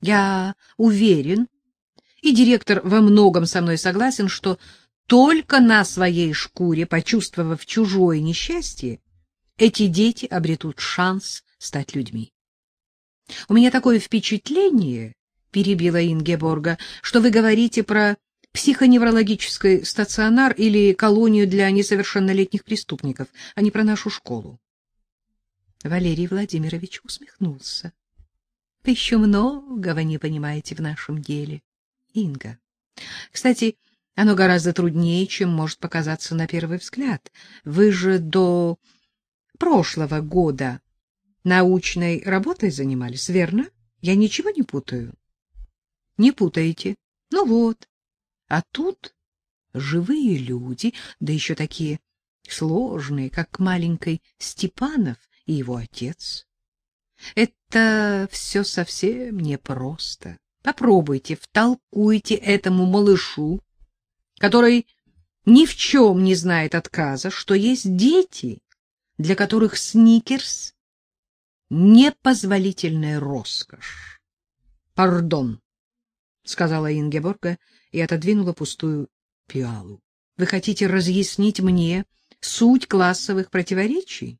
Я уверен, и директор во многом со мной согласен, что только на своей шкуре, почувствовав чужое несчастье, эти дети обретут шанс стать людьми. У меня такое впечатление, перебила Ингеборга, что вы говорите про психоневрологический стационар или колонию для несовершеннолетних преступников, а не про нашу школу. Валерий Владимирович усмехнулся. Вы еще многого не понимаете в нашем деле, Инга. Кстати, оно гораздо труднее, чем может показаться на первый взгляд. Вы же до прошлого года научной работой занимались, верно? Я ничего не путаю. Не путаете. Ну вот. А тут живые люди, да еще такие сложные, как маленький Степанов и его отец. Это все совсем непросто. Попробуйте, втолкуйте этому малышу, который ни в чем не знает отказа, что есть дети, для которых сникерс — непозволительная роскошь. Пардон, — сказала Ингеборга и отодвинула пустую пиалу. — Вы хотите разъяснить мне суть классовых противоречий?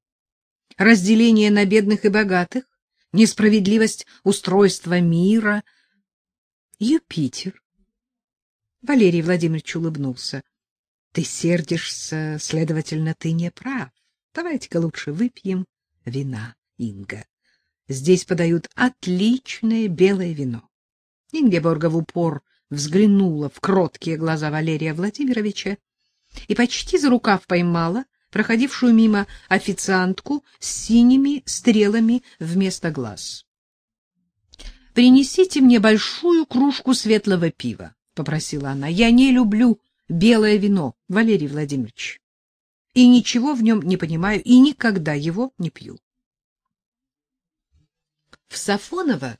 Разделение на бедных и богатых? Несправедливость устройства мира? Юпитер. Валерий Владимирович улыбнулся. — Ты сердишься, следовательно, ты не прав. Давайте-ка лучше выпьем вина, Инга. Здесь подают отличное белое вино. Ингеборга в упор взглянула в кроткие глаза Валерия Владимировича и почти за рукав поймала проходившую мимо официантку с синими стрелами вместо глаз. — Принесите мне большую кружку светлого пива, — попросила она. — Я не люблю белое вино, Валерий Владимирович, и ничего в нем не понимаю, и никогда его не пью. В Сафоново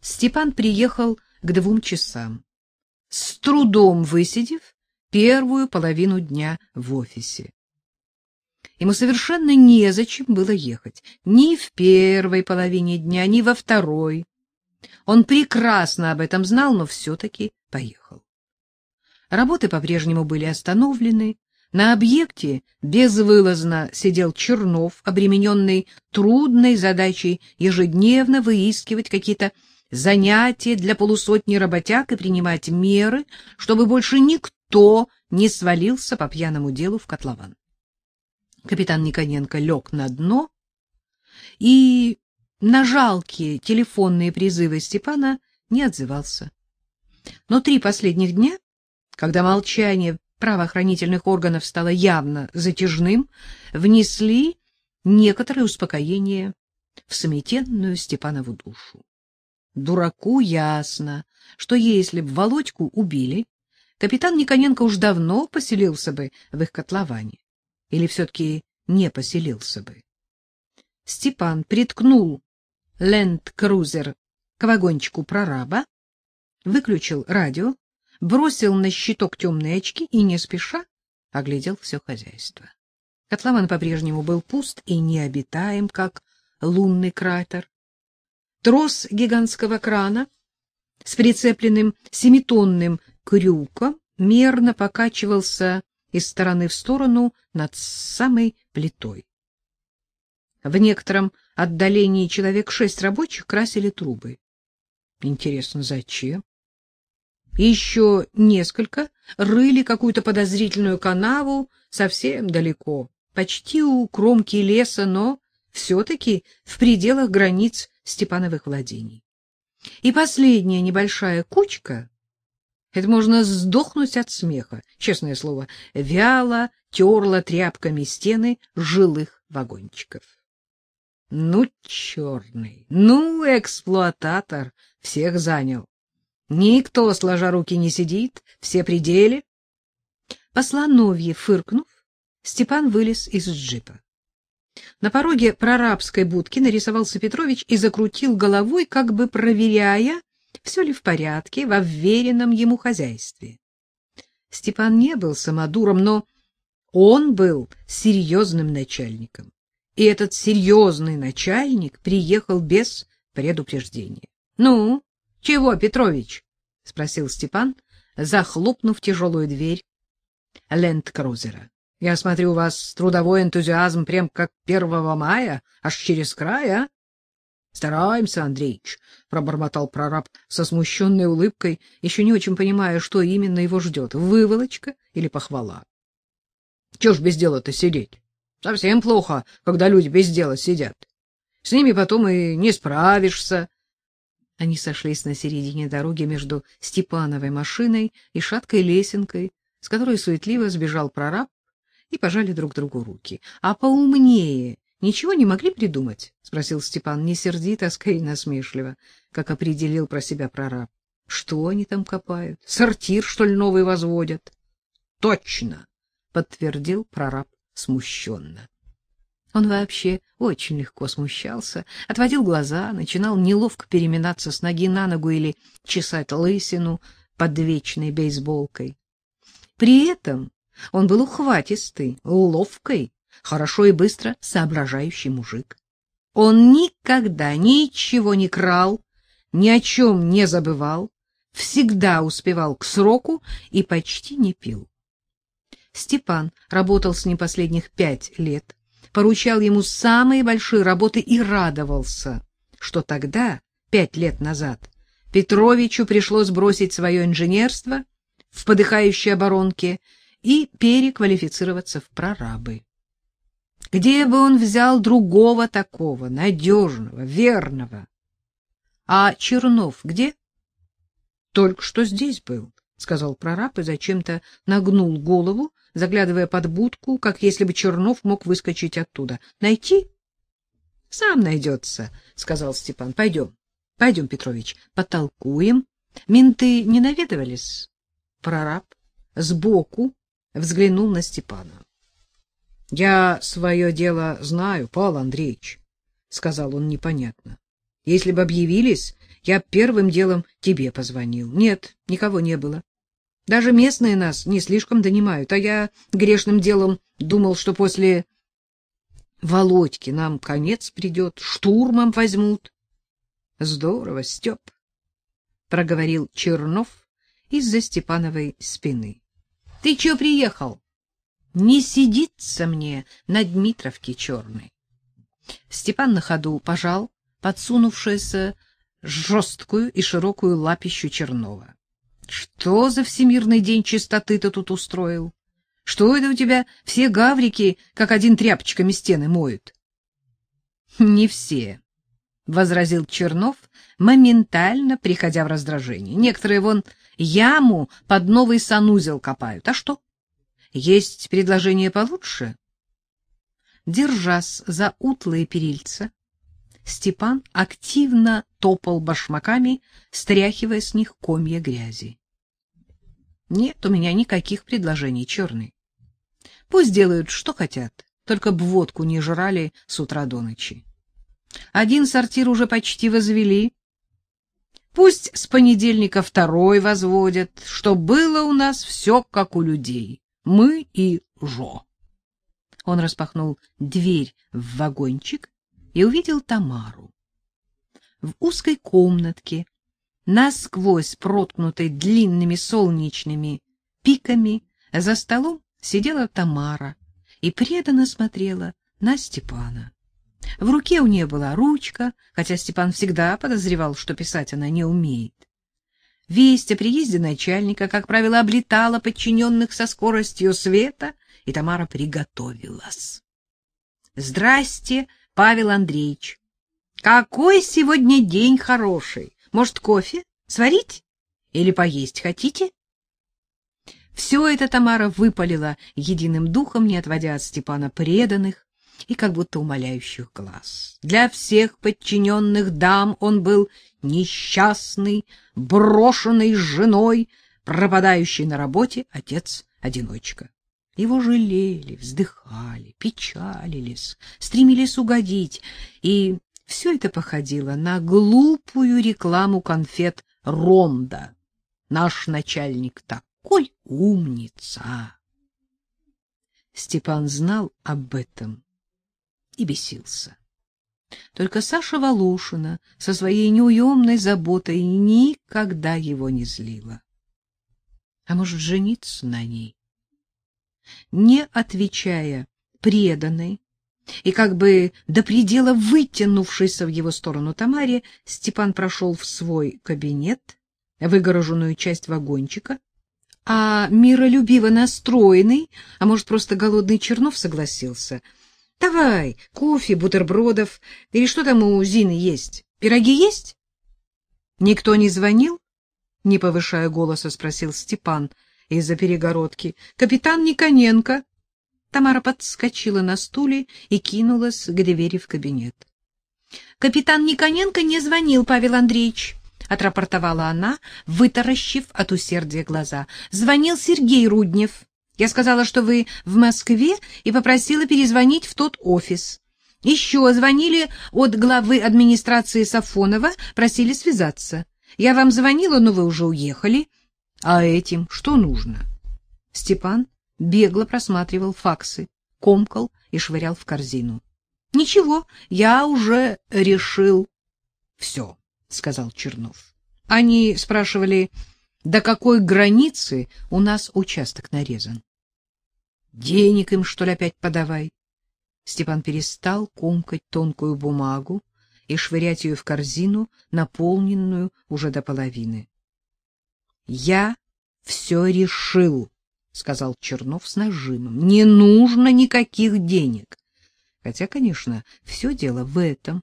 Степан приехал к двум часам, с трудом высидев первую половину дня в офисе. Ему совершенно незачем было ехать, ни в первой половине дня, ни во второй. Он прекрасно об этом знал, но все-таки поехал. Работы по-прежнему были остановлены. На объекте безвылазно сидел Чернов, обремененный трудной задачей ежедневно выискивать какие-то занятие для полусотни работяг и принимать меры, чтобы больше никто не свалился по пьяному делу в котлован. Капитан Никоненко лег на дно и на жалкие телефонные призывы Степана не отзывался. Но три последних дня, когда молчание правоохранительных органов стало явно затяжным, внесли некоторое успокоение в сметенную Степанову душу. Дураку ясно, что если б Володьку убили, капитан Никоненко уж давно поселился бы в их котловане. Или все-таки не поселился бы. Степан приткнул ленд-крузер к вагончику прораба, выключил радио, бросил на щиток темные очки и не спеша оглядел все хозяйство. Котлован по-прежнему был пуст и необитаем, как лунный кратер. Трос гигантского крана с прицепленным семитонным крюком мерно покачивался из стороны в сторону над самой плитой. В некотором отдалении человек шесть рабочих красили трубы. Интересно, зачем? еще несколько рыли какую-то подозрительную канаву совсем далеко, почти у кромки леса, но все-таки в пределах границ Степановых владений. И последняя небольшая кучка, это можно сдохнуть от смеха, честное слово, вяло терла тряпками стены жилых вагончиков. Ну, черный, ну, эксплуататор всех занял. Никто, сложа руки, не сидит, все пределе. По слоновье фыркнув, Степан вылез из джипа. На пороге прорабской будки нарисовался Петрович и закрутил головой, как бы проверяя, все ли в порядке во вверенном ему хозяйстве. Степан не был самодуром, но он был серьезным начальником. И этот серьезный начальник приехал без предупреждения. — Ну, — Чего, Петрович? — спросил Степан, захлопнув тяжелую дверь ленд-крузера. — Я смотрю, у вас трудовой энтузиазм прям как первого мая, аж через край, а? — Стараемся, Андреич, — пробормотал прораб со смущенной улыбкой, еще не очень понимая, что именно его ждет — выволочка или похвала. — Чего ж без дела-то сидеть? Совсем плохо, когда люди без дела сидят. С ними потом и не справишься. Они сошлись на середине дороги между Степановой машиной и шаткой лесенкой, с которой суетливо сбежал прораб, и пожали друг другу руки. — А поумнее ничего не могли придумать? — спросил Степан, не сердито, а скорее насмешливо, как определил про себя прораб. — Что они там копают? Сортир, что ли, новый возводят? — Точно! — подтвердил прораб смущенно. Он вообще очень легко смущался, отводил глаза, начинал неловко переминаться с ноги на ногу или чесать лысину под вечной бейсболкой. При этом он был ухватистый, ловкий, хорошо и быстро соображающий мужик. Он никогда ничего не крал, ни о чем не забывал, всегда успевал к сроку и почти не пил. Степан работал с ним последних пять лет, поручал ему самые большие работы и радовался, что тогда, пять лет назад, Петровичу пришлось бросить свое инженерство в подыхающей оборонке и переквалифицироваться в прорабы. Где бы он взял другого такого, надежного, верного? А Чернов где? Только что здесь был, сказал прораб и зачем-то нагнул голову, заглядывая под будку, как если бы Чернов мог выскочить оттуда. Найти? Сам найдется, сказал Степан. Пойдем, пойдем, Петрович, потолкуем. Менты не наведывались? Прораб сбоку взглянул на Степана. — Я свое дело знаю, Павел Андреевич, — сказал он непонятно. — Если бы объявились, я первым делом тебе позвонил. Нет, никого не было. Даже местные нас не слишком донимают, а я грешным делом думал, что после Володьки нам конец придет, штурмом возьмут. — Здорово, Степ, — проговорил Чернов из-за Степановой спины. — Ты чё приехал? Не сидится мне на Дмитровке черной. Степан на ходу пожал подсунувшуюся жесткую и широкую лапищу Чернова. Что за всемирный день чистоты ты тут устроил? Что это у тебя все гаврики, как один тряпочками стены моют? — Не все, — возразил Чернов, моментально приходя в раздражение. Некоторые вон яму под новый санузел копают. А что? Есть предложение получше? Держась за утлые перильца, Степан активно топал башмаками, стряхивая с них комья грязи. Нет у меня никаких предложений, черный. Пусть делают, что хотят, только б водку не жрали с утра до ночи. Один сортир уже почти возвели. Пусть с понедельника второй возводят, что было у нас все как у людей. Мы и Жо. Он распахнул дверь в вагончик и увидел Тамару. В узкой комнатке, насквозь проткнутой длинными солнечными пиками, за столом сидела Тамара и преданно смотрела на Степана. В руке у нее была ручка, хотя Степан всегда подозревал, что писать она не умеет. Весть о приезде начальника, как правило, облетала подчиненных со скоростью света, и Тамара приготовилась. — Здрасте, Павел Андреевич. Какой сегодня день хороший. Может, кофе сварить или поесть хотите? Все это Тамара выпалила единым духом, не отводя от Степана преданных и как будто умоляющих глаз. Для всех подчиненных дам он был несчастный, брошенный женой, пропадающий на работе отец-одиночка. Его жалели, вздыхали, печалились, стремились угодить, и все это походило на глупую рекламу конфет Ронда. Наш начальник такой умница. Степан знал об этом и бесился. Только Саша Волошина со своей неуемной заботой никогда его не злила. А может, жениться на ней? Не отвечая преданной и как бы до предела вытянувшейся в его сторону Тамаре, Степан прошел в свой кабинет, выгороженную часть вагончика, а миролюбиво настроенный, а может, просто голодный Чернов согласился — Давай, кофе, бутербродов. Или что там у Зины есть? Пироги есть? Никто не звонил? Не повышая голоса, спросил Степан из-за перегородки. Капитан Никоненко. Тамара подскочила на стуле и кинулась к двери в кабинет. Капитан Никоненко не звонил, Павел Андреевич, отрапортовала она, вытаращив от усердия глаза. Звонил Сергей Руднев. Я сказала, что вы в Москве, и попросила перезвонить в тот офис. Еще звонили от главы администрации Сафонова, просили связаться. Я вам звонила, но вы уже уехали. А этим что нужно? Степан бегло просматривал факсы, комкал и швырял в корзину. — Ничего, я уже решил. — Все, — сказал Чернов. Они спрашивали, до какой границы у нас участок нарезан. Денег им, что ли, опять подавай? Степан перестал комкать тонкую бумагу и швырять ее в корзину, наполненную уже до половины. — Я все решил, — сказал Чернов с нажимом. — Не нужно никаких денег. Хотя, конечно, все дело в этом.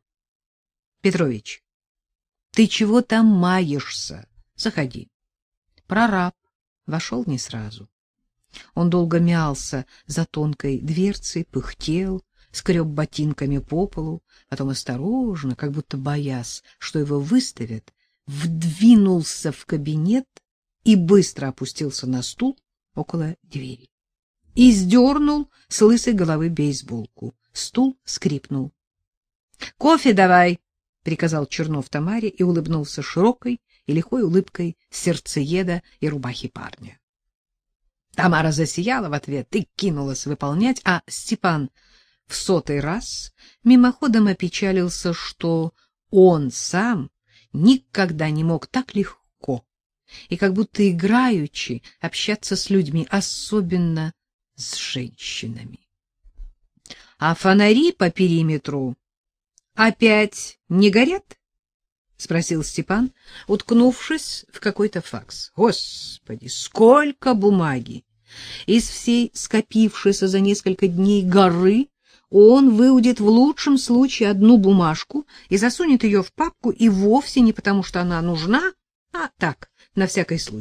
— Петрович, ты чего там маешься? Заходи. Прораб вошел не сразу. Он долго мялся за тонкой дверцей, пыхтел, скреб ботинками по полу, потом осторожно, как будто боясь, что его выставят, вдвинулся в кабинет и быстро опустился на стул около двери. И сдернул с лысой головы бейсболку. Стул скрипнул. — Кофе давай! — приказал Чернов Тамаре и улыбнулся широкой и лихой улыбкой сердцееда и рубахи парня. Тамара засияла в ответ и кинулась выполнять, а Степан в сотый раз мимоходом опечалился, что он сам никогда не мог так легко и как будто играючи общаться с людьми, особенно с женщинами. А фонари по периметру опять не горят? — спросил Степан, уткнувшись в какой-то факс. — Господи, сколько бумаги! Из всей скопившейся за несколько дней горы он выудит в лучшем случае одну бумажку и засунет ее в папку, и вовсе не потому, что она нужна, а так, на всякий случай.